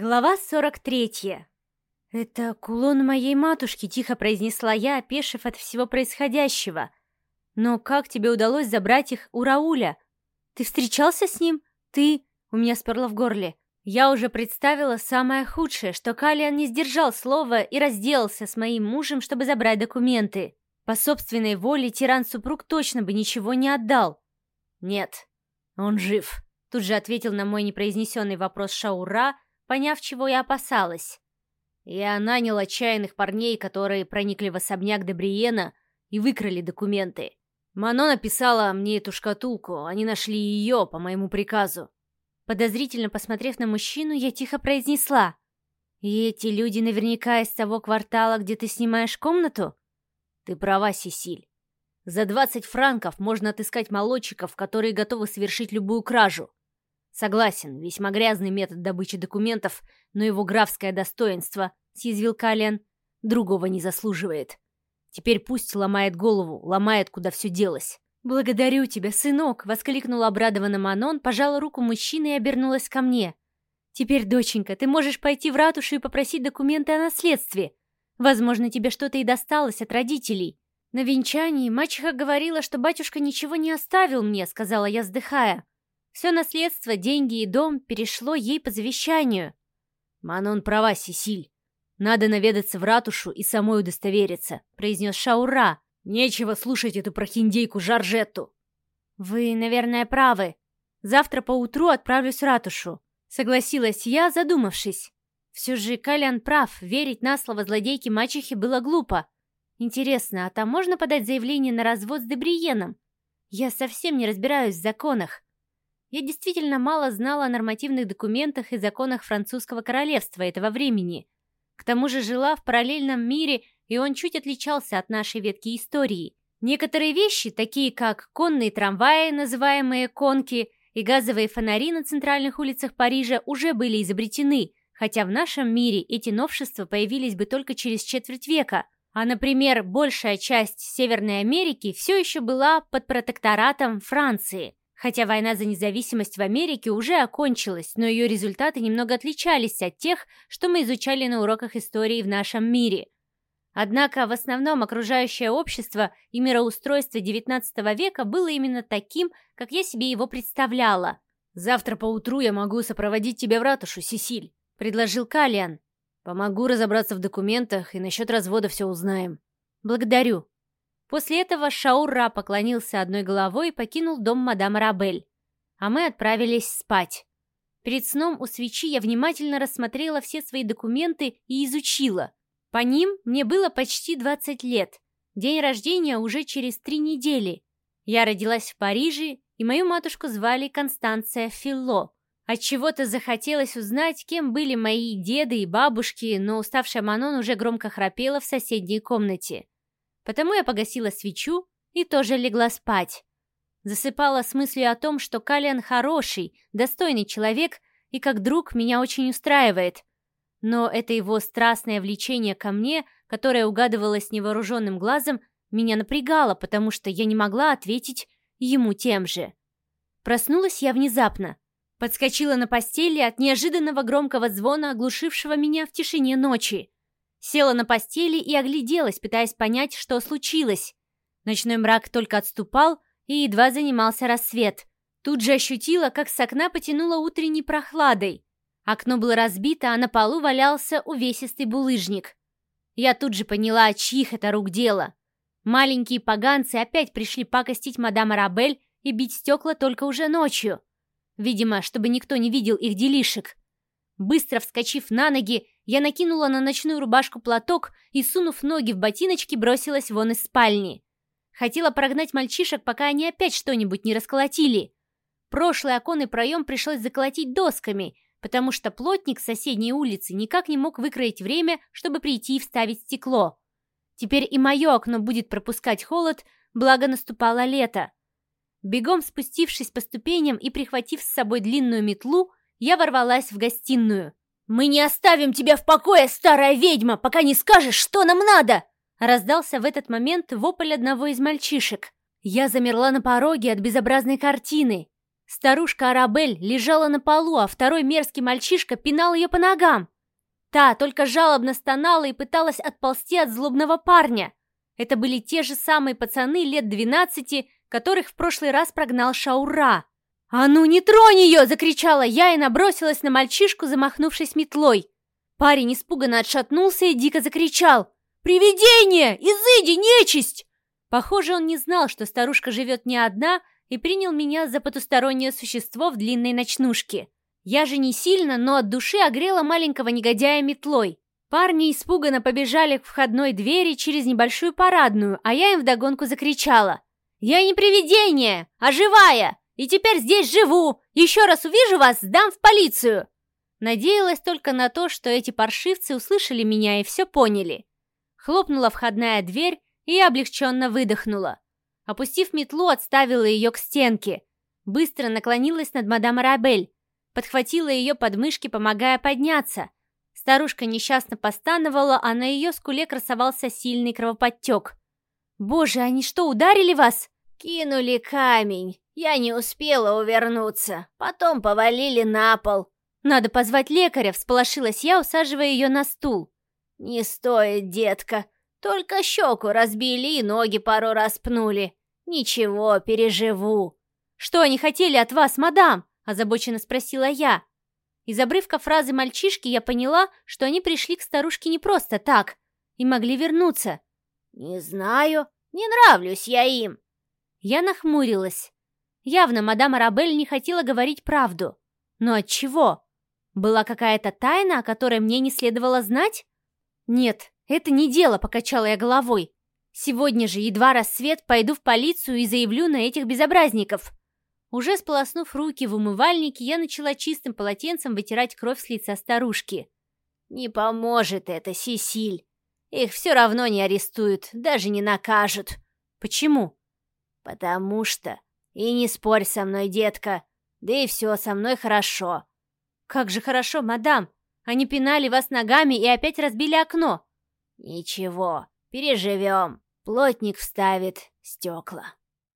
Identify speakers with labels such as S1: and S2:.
S1: Глава 43. «Это кулон моей матушки», — тихо произнесла я, опешив от всего происходящего. «Но как тебе удалось забрать их у Рауля? Ты встречался с ним? Ты...» — у меня сперло в горле. Я уже представила самое худшее, что Калиан не сдержал слова и разделался с моим мужем, чтобы забрать документы. По собственной воле тиран-супруг точно бы ничего не отдал. «Нет, он жив», — тут же ответил на мой непроизнесенный вопрос Шаура, — поняв, чего я опасалась. Я нанял отчаянных парней, которые проникли в особняк Дебриена и выкрали документы. Мано написала мне эту шкатулку, они нашли ее по моему приказу. Подозрительно посмотрев на мужчину, я тихо произнесла. «И эти люди наверняка из того квартала, где ты снимаешь комнату?» «Ты права, Сесиль. За 20 франков можно отыскать молодчиков, которые готовы совершить любую кражу. Согласен, весьма грязный метод добычи документов, но его графское достоинство, съязвил Калиан, другого не заслуживает. Теперь пусть ломает голову, ломает, куда все делось. «Благодарю тебя, сынок!» — воскликнул обрадованно Манон, пожала руку мужчины и обернулась ко мне. «Теперь, доченька, ты можешь пойти в ратушу и попросить документы о наследстве. Возможно, тебе что-то и досталось от родителей». «На венчании мачеха говорила, что батюшка ничего не оставил мне», — сказала я, вздыхая. Все наследство, деньги и дом перешло ей по завещанию. «Манон права, Сесиль. Надо наведаться в ратушу и самой удостовериться», — произнес Шаура. «Нечего слушать эту прохиндейку Жаржетту». «Вы, наверное, правы. Завтра поутру отправлюсь в ратушу», — согласилась я, задумавшись. Все же Калян прав, верить на слово злодейки мачехи было глупо. Интересно, а там можно подать заявление на развод с Дебриеном? Я совсем не разбираюсь в законах. Я действительно мало знала о нормативных документах и законах французского королевства этого времени. К тому же жила в параллельном мире, и он чуть отличался от нашей ветки истории. Некоторые вещи, такие как конные трамваи, называемые «конки», и газовые фонари на центральных улицах Парижа уже были изобретены, хотя в нашем мире эти новшества появились бы только через четверть века. А, например, большая часть Северной Америки все еще была под протекторатом Франции. Хотя война за независимость в Америке уже окончилась, но ее результаты немного отличались от тех, что мы изучали на уроках истории в нашем мире. Однако в основном окружающее общество и мироустройство XIX века было именно таким, как я себе его представляла. «Завтра поутру я могу сопроводить тебя в ратушу, Сесиль», — предложил Калиан. «Помогу разобраться в документах и насчет развода все узнаем». «Благодарю», После этого Шаура поклонился одной головой и покинул дом мадам Рабель. А мы отправились спать. Перед сном у свечи я внимательно рассмотрела все свои документы и изучила. По ним мне было почти 20 лет. День рождения уже через три недели. Я родилась в Париже, и мою матушку звали Констанция Филло. Отчего-то захотелось узнать, кем были мои деды и бабушки, но уставшая Манон уже громко храпела в соседней комнате. Потому я погасила свечу и тоже легла спать. Засыпала с мыслью о том, что Калиан хороший, достойный человек и как друг меня очень устраивает. Но это его страстное влечение ко мне, которое угадывалось невооруженным глазом, меня напрягало, потому что я не могла ответить ему тем же. Проснулась я внезапно. Подскочила на постели от неожиданного громкого звона, оглушившего меня в тишине ночи. Села на постели и огляделась, пытаясь понять, что случилось. Ночной мрак только отступал, и едва занимался рассвет. Тут же ощутила, как с окна потянуло утренней прохладой. Окно было разбито, а на полу валялся увесистый булыжник. Я тут же поняла, чьих это рук дело. Маленькие поганцы опять пришли пакостить мадам Арабель и бить стекла только уже ночью. Видимо, чтобы никто не видел их делишек. Быстро вскочив на ноги, я накинула на ночную рубашку платок и, сунув ноги в ботиночки, бросилась вон из спальни. Хотела прогнать мальчишек, пока они опять что-нибудь не расколотили. Прошлый оконный проем пришлось заколотить досками, потому что плотник с соседней улицы никак не мог выкроить время, чтобы прийти и вставить стекло. Теперь и мое окно будет пропускать холод, благо наступало лето. Бегом спустившись по ступеням и прихватив с собой длинную метлу, я ворвалась в гостиную. «Мы не оставим тебя в покое, старая ведьма, пока не скажешь, что нам надо!» Раздался в этот момент вопль одного из мальчишек. Я замерла на пороге от безобразной картины. Старушка Арабель лежала на полу, а второй мерзкий мальчишка пинал ее по ногам. Та только жалобно стонала и пыталась отползти от злобного парня. Это были те же самые пацаны лет двенадцати, которых в прошлый раз прогнал Шаура. «А ну не тронь ее!» — закричала я и набросилась на мальчишку, замахнувшись метлой. Парень испуганно отшатнулся и дико закричал. «Привидение! Изыди, нечисть!» Похоже, он не знал, что старушка живет не одна, и принял меня за потустороннее существо в длинной ночнушке. Я же не сильно, но от души огрела маленького негодяя метлой. Парни испуганно побежали к входной двери через небольшую парадную, а я им вдогонку закричала. «Я не привидение, а живая! И теперь здесь живу! Еще раз увижу вас, сдам в полицию!» Надеялась только на то, что эти паршивцы услышали меня и все поняли. Хлопнула входная дверь, и облегченно выдохнула. Опустив метлу, отставила ее к стенке. Быстро наклонилась над мадам Арабель, подхватила ее подмышки, помогая подняться. Старушка несчастно постановала, а на ее скуле красовался сильный кровоподтек. «Боже, они что, ударили вас?»
S2: «Кинули камень. Я не успела увернуться. Потом повалили на пол».
S1: «Надо позвать лекаря», — всполошилась я, усаживая ее на стул.
S2: «Не стоит, детка. Только щеку разбили и ноги пару раз пнули. Ничего, переживу».
S1: «Что они хотели от вас, мадам?» — озабоченно спросила я. Из обрывка фразы мальчишки я поняла, что они пришли к старушке не просто так и могли вернуться.
S2: «Не знаю, не нравлюсь я им».
S1: Я нахмурилась. Явно мадам Арабель не хотела говорить правду. Но от чего? Была какая-то тайна, о которой мне не следовало знать? Нет, это не дело, покачала я головой. Сегодня же, едва рассвет, пойду в полицию и заявлю на этих безобразников. Уже сполоснув руки в умывальнике, я начала чистым полотенцем вытирать кровь с лица старушки.
S2: «Не поможет это, Сесиль. Их все равно не арестуют, даже не накажут».
S1: «Почему?»
S2: «Потому что...» «И не спорь со мной, детка. Да и все, со мной хорошо.
S1: «Как же хорошо, мадам! Они пинали вас ногами и опять разбили окно!»
S2: «Ничего, переживем. Плотник вставит стекла».